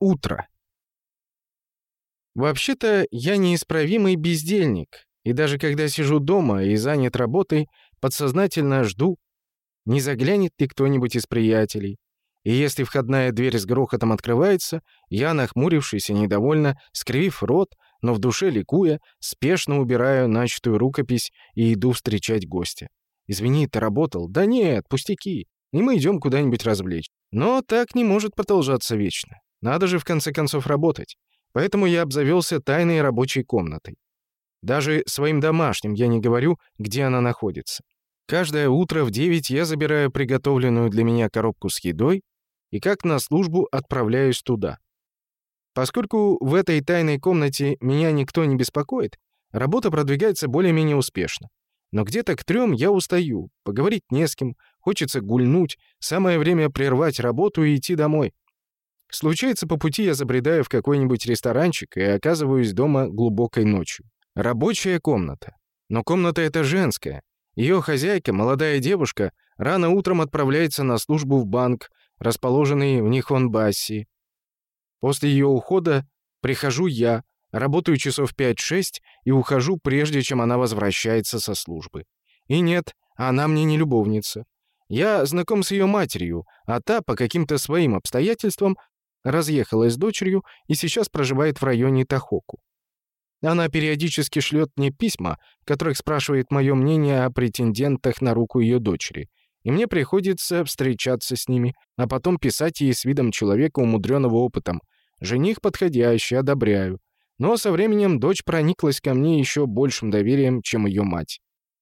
Утро. Вообще-то я неисправимый бездельник, и даже когда сижу дома и занят работой, подсознательно жду, не заглянет ли кто-нибудь из приятелей. И если входная дверь с грохотом открывается, я, нахмурившись и недовольно, скривив рот, но в душе ликуя, спешно убираю начатую рукопись и иду встречать гостя. «Извини, ты работал?» «Да нет, пустяки. И мы идем куда-нибудь развлечь». Но так не может продолжаться вечно. Надо же в конце концов работать. Поэтому я обзавелся тайной рабочей комнатой. Даже своим домашним я не говорю, где она находится. Каждое утро в 9 я забираю приготовленную для меня коробку с едой и как на службу отправляюсь туда. Поскольку в этой тайной комнате меня никто не беспокоит, работа продвигается более-менее успешно. Но где-то к трем я устаю, поговорить не с кем, хочется гульнуть, самое время прервать работу и идти домой. Случается, по пути я забредаю в какой-нибудь ресторанчик и оказываюсь дома глубокой ночью. Рабочая комната. Но комната эта женская. Ее хозяйка, молодая девушка, рано утром отправляется на службу в банк, расположенный в Нихонбасси. После ее ухода прихожу я, работаю часов 5-6 и ухожу, прежде чем она возвращается со службы. И нет, она мне не любовница. Я знаком с ее матерью, а та по каким-то своим обстоятельствам разъехалась с дочерью и сейчас проживает в районе Тахоку. Она периодически шлет мне письма, в которых спрашивает мое мнение о претендентах на руку ее дочери, и мне приходится встречаться с ними, а потом писать ей с видом человека, умудренного опытом. Жених подходящий, одобряю. Но со временем дочь прониклась ко мне еще большим доверием, чем ее мать.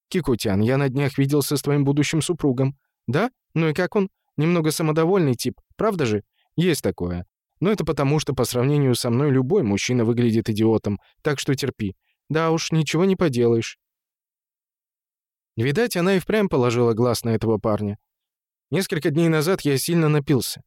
«Кикутян, я на днях виделся с твоим будущим супругом». «Да? Ну и как он? Немного самодовольный тип, правда же?» Есть такое. Но это потому, что по сравнению со мной любой мужчина выглядит идиотом, так что терпи. Да уж, ничего не поделаешь. Видать, она и впрямь положила глаз на этого парня. Несколько дней назад я сильно напился.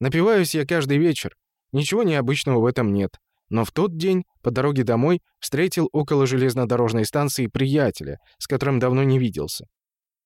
Напиваюсь я каждый вечер. Ничего необычного в этом нет. Но в тот день, по дороге домой, встретил около железнодорожной станции приятеля, с которым давно не виделся.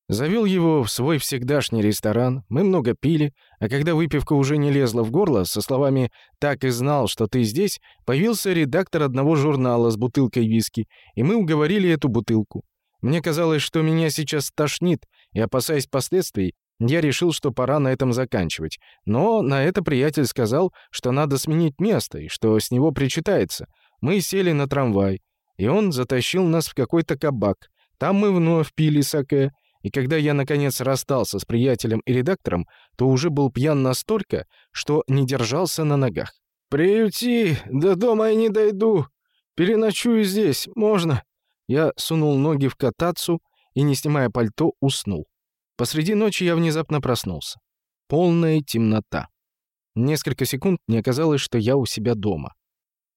Завел его в свой всегдашний ресторан, мы много пили, а когда выпивка уже не лезла в горло, со словами «так и знал, что ты здесь», появился редактор одного журнала с бутылкой виски, и мы уговорили эту бутылку. Мне казалось, что меня сейчас тошнит, и, опасаясь последствий, я решил, что пора на этом заканчивать. Но на это приятель сказал, что надо сменить место, и что с него причитается. Мы сели на трамвай, и он затащил нас в какой-то кабак. Там мы вновь пили саке, и когда я, наконец, расстался с приятелем и редактором, то уже был пьян настолько, что не держался на ногах. «Приюти, до дома я не дойду. Переночую здесь, можно?» Я сунул ноги в катацу и, не снимая пальто, уснул. Посреди ночи я внезапно проснулся. Полная темнота. Несколько секунд мне казалось, что я у себя дома.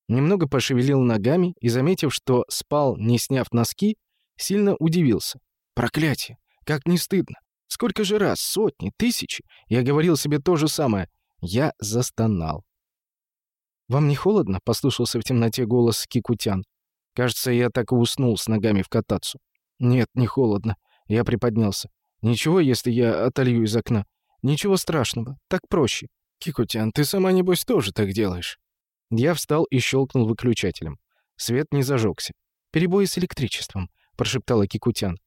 Немного пошевелил ногами и, заметив, что спал, не сняв носки, сильно удивился. Проклятие! Как не стыдно. Сколько же раз, сотни, тысячи, я говорил себе то же самое. Я застонал. «Вам не холодно?» — послышался в темноте голос Кикутян. Кажется, я так и уснул с ногами в катацу. «Нет, не холодно». Я приподнялся. «Ничего, если я отолью из окна. Ничего страшного. Так проще. Кикутян, ты сама, небось, тоже так делаешь». Я встал и щелкнул выключателем. Свет не зажегся. «Перебои с электричеством», — прошептала Кикутян.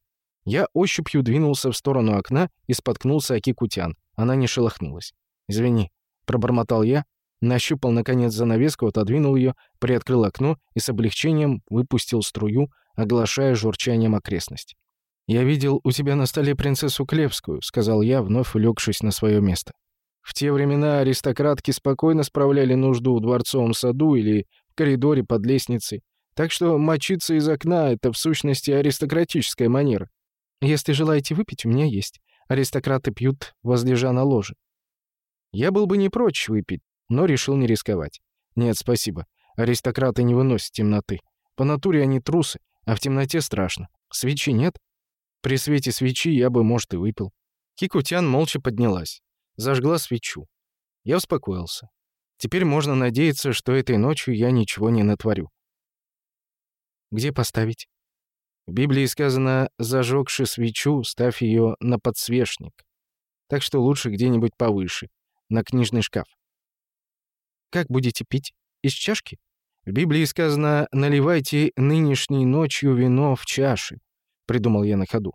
Я ощупью двинулся в сторону окна и споткнулся о Кикутян. Она не шелохнулась. «Извини», — пробормотал я, нащупал, наконец, занавеску, отодвинул ее, приоткрыл окно и с облегчением выпустил струю, оглашая журчанием окрестность. «Я видел у тебя на столе принцессу Клевскую», — сказал я, вновь улегшись на свое место. В те времена аристократки спокойно справляли нужду в дворцовом саду или в коридоре под лестницей, так что мочиться из окна — это в сущности аристократическая манера. Если желаете выпить, у меня есть. Аристократы пьют, возлежа на ложе. Я был бы не прочь выпить, но решил не рисковать. Нет, спасибо. Аристократы не выносят темноты. По натуре они трусы, а в темноте страшно. Свечи нет? При свете свечи я бы, может, и выпил. Кикутян молча поднялась. Зажгла свечу. Я успокоился. Теперь можно надеяться, что этой ночью я ничего не натворю. «Где поставить?» В Библии сказано «зажегши свечу, ставь ее на подсвечник». Так что лучше где-нибудь повыше, на книжный шкаф. Как будете пить? Из чашки? В Библии сказано «наливайте нынешней ночью вино в чаши», — придумал я на ходу.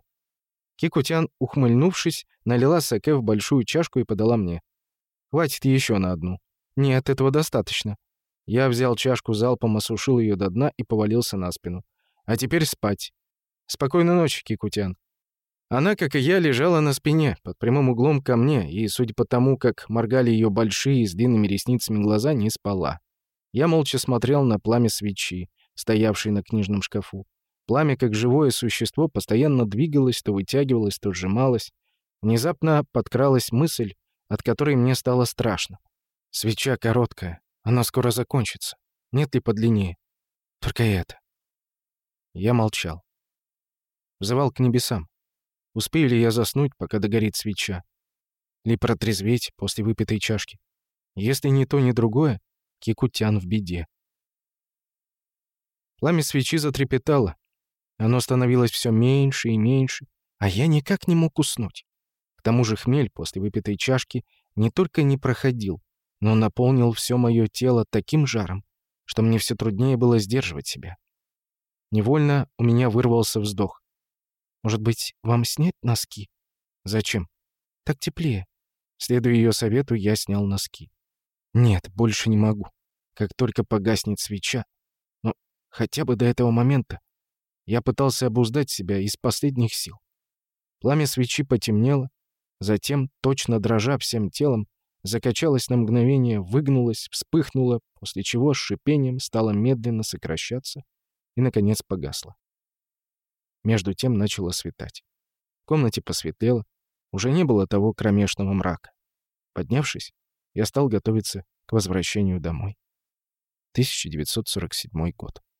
Кикутян, ухмыльнувшись, налила саке в большую чашку и подала мне. «Хватит еще на одну». «Нет, этого достаточно». Я взял чашку залпом, осушил ее до дна и повалился на спину. «А теперь спать». «Спокойной ночи, Кикутян». Она, как и я, лежала на спине, под прямым углом ко мне, и, судя по тому, как моргали ее большие с длинными ресницами глаза, не спала. Я молча смотрел на пламя свечи, стоявшей на книжном шкафу. Пламя, как живое существо, постоянно двигалось, то вытягивалось, то сжималось. Внезапно подкралась мысль, от которой мне стало страшно. Свеча короткая, она скоро закончится. Нет ли подлиннее? Только это. Я молчал. Взывал к небесам. Успею ли я заснуть, пока догорит свеча? Ли протрезветь после выпитой чашки? Если ни то, ни другое, Кикутян в беде. Пламя свечи затрепетало. Оно становилось все меньше и меньше, а я никак не мог уснуть. К тому же хмель после выпитой чашки не только не проходил, но наполнил все мое тело таким жаром, что мне все труднее было сдерживать себя. Невольно у меня вырвался вздох. Может быть, вам снять носки? Зачем? Так теплее. Следуя ее совету, я снял носки. Нет, больше не могу. Как только погаснет свеча. Но хотя бы до этого момента. Я пытался обуздать себя из последних сил. Пламя свечи потемнело, затем, точно дрожа всем телом, закачалось на мгновение, выгнулось, вспыхнуло, после чего с шипением стало медленно сокращаться и, наконец, погасло. Между тем начало светать. В комнате посветлело, уже не было того кромешного мрака. Поднявшись, я стал готовиться к возвращению домой. 1947 год.